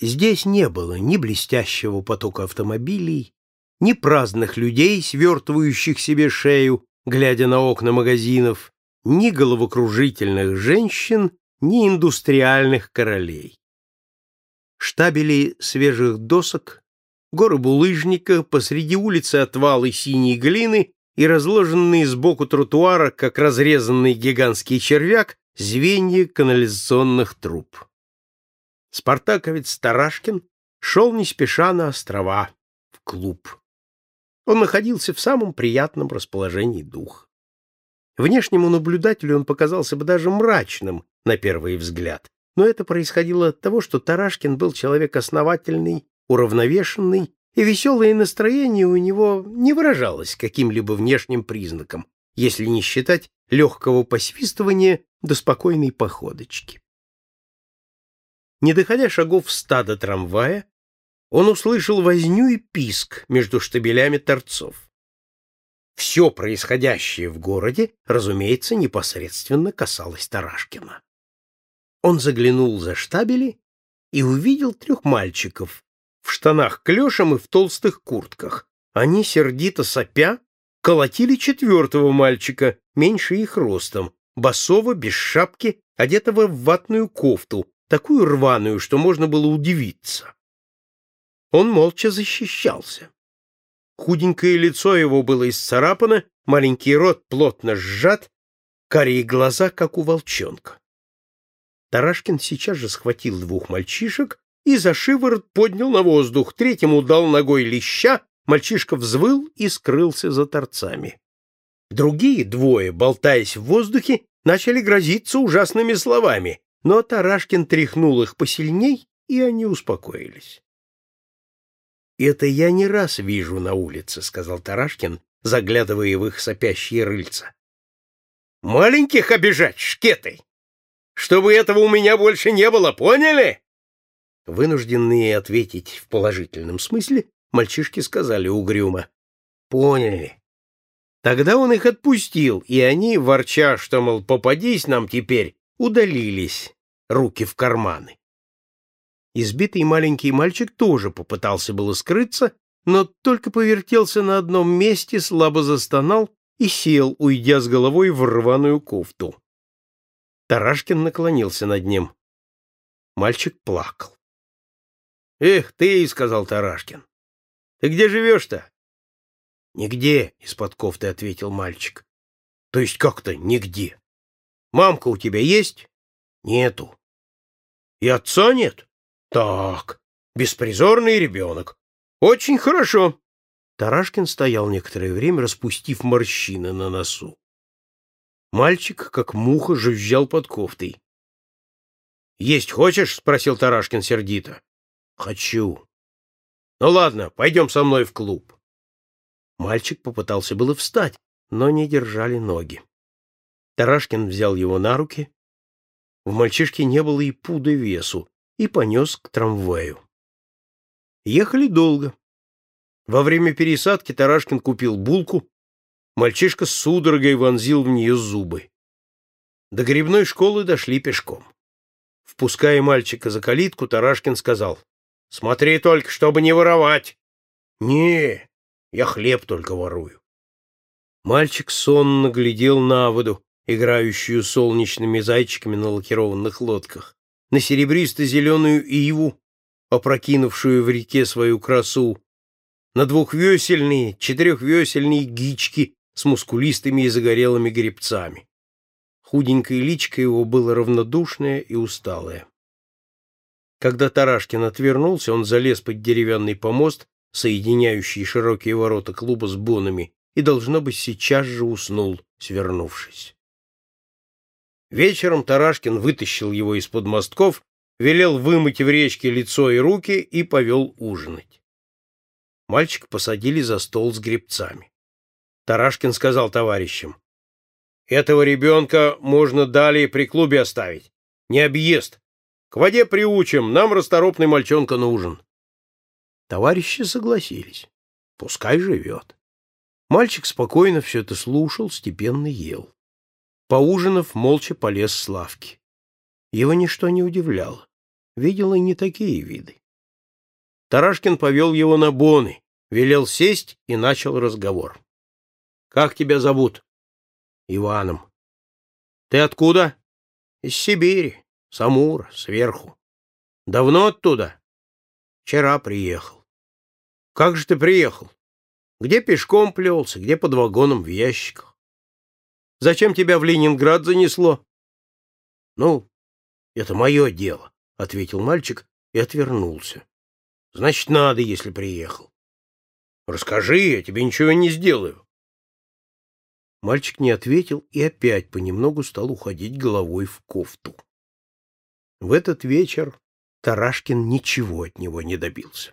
Здесь не было ни блестящего потока автомобилей, ни праздных людей, свертывающих себе шею, глядя на окна магазинов, ни головокружительных женщин, ни индустриальных королей. Штабели свежих досок, горы булыжника, посреди улицы отвалы синей глины и разложенные сбоку тротуара, как разрезанный гигантский червяк, звенья канализационных труб. Спартаковец Тарашкин шел не спеша на острова, в клуб. Он находился в самом приятном расположении духа. Внешнему наблюдателю он показался бы даже мрачным на первый взгляд, но это происходило от того, что Тарашкин был человек основательный, уравновешенный, и веселое настроение у него не выражалось каким-либо внешним признаком, если не считать легкого посвистывания до спокойной походочки. Не доходя шагов стада трамвая, он услышал возню и писк между штабелями торцов. Все происходящее в городе, разумеется, непосредственно касалось Тарашкина. Он заглянул за штабели и увидел трех мальчиков в штанах клешем и в толстых куртках. Они, сердито сопя, колотили четвертого мальчика, меньше их ростом, босого, без шапки, одетого в ватную кофту, такую рваную, что можно было удивиться. Он молча защищался. Худенькое лицо его было исцарапано, маленький рот плотно сжат, карие глаза, как у волчонка. Тарашкин сейчас же схватил двух мальчишек и за шиворот поднял на воздух, третьему дал ногой леща, мальчишка взвыл и скрылся за торцами. Другие двое, болтаясь в воздухе, начали грозиться ужасными словами, но Тарашкин тряхнул их посильней, и они успокоились. «Это я не раз вижу на улице», — сказал Тарашкин, заглядывая в их сопящие рыльца. «Маленьких обижать, шкеты! Чтобы этого у меня больше не было, поняли?» Вынужденные ответить в положительном смысле, мальчишки сказали угрюмо. «Поняли». Тогда он их отпустил, и они, ворча, что, мол, попадись нам теперь, удалились, руки в карманы. Избитый маленький мальчик тоже попытался было скрыться, но только повертелся на одном месте, слабо застонал и сел, уйдя с головой в рваную кофту. Тарашкин наклонился над ним. Мальчик плакал. «Эх ты!» — сказал Тарашкин. «Ты где живешь-то?» «Нигде», — из-под кофты ответил мальчик. «То есть как-то нигде. Мамка у тебя есть?» «Нету». «И отца нет?» Так, беспризорный ребенок. Очень хорошо. Тарашкин стоял некоторое время, распустив морщины на носу. Мальчик, как муха, жужжал под кофтой. «Есть хочешь?» — спросил Тарашкин сердито. «Хочу». «Ну ладно, пойдем со мной в клуб». Мальчик попытался было встать, но не держали ноги. Тарашкин взял его на руки. В мальчишке не было и пуды весу, и понес к трамваю. Ехали долго. Во время пересадки Тарашкин купил булку, мальчишка с судорогой вонзил в нее зубы. До грибной школы дошли пешком. Впуская мальчика за калитку, Тарашкин сказал, «Смотри только, чтобы не воровать!» «Не, я хлеб только ворую». Мальчик сонно глядел на воду, играющую солнечными зайчиками на лакированных лодках на серебристо-зеленую иву, опрокинувшую в реке свою красу, на двухвесельные, четырехвесельные гички с мускулистыми и загорелыми гребцами. Худенькое личко его было равнодушное и усталое. Когда Тарашкин отвернулся, он залез под деревянный помост, соединяющий широкие ворота клуба с бонами, и, должно быть, сейчас же уснул, свернувшись. Вечером Тарашкин вытащил его из-под мостков, велел вымыть в речке лицо и руки и повел ужинать. Мальчика посадили за стол с гребцами. Тарашкин сказал товарищам, «Этого ребенка можно далее при клубе оставить. Не объезд. К воде приучим, нам расторопный мальчонка нужен». Товарищи согласились. Пускай живет. Мальчик спокойно все это слушал, степенно ел. Поужинав, молча полез с лавки. Его ничто не удивляло. Видел и не такие виды. Тарашкин повел его на боны, велел сесть и начал разговор. — Как тебя зовут? — Иваном. — Ты откуда? — Из Сибири, с Амура, сверху. — Давно оттуда? — Вчера приехал. — Как же ты приехал? Где пешком плелся, где под вагоном в ящиках? Зачем тебя в Ленинград занесло? — Ну, это мое дело, — ответил мальчик и отвернулся. — Значит, надо, если приехал. — Расскажи, я тебе ничего не сделаю. Мальчик не ответил и опять понемногу стал уходить головой в кофту. В этот вечер Тарашкин ничего от него не добился.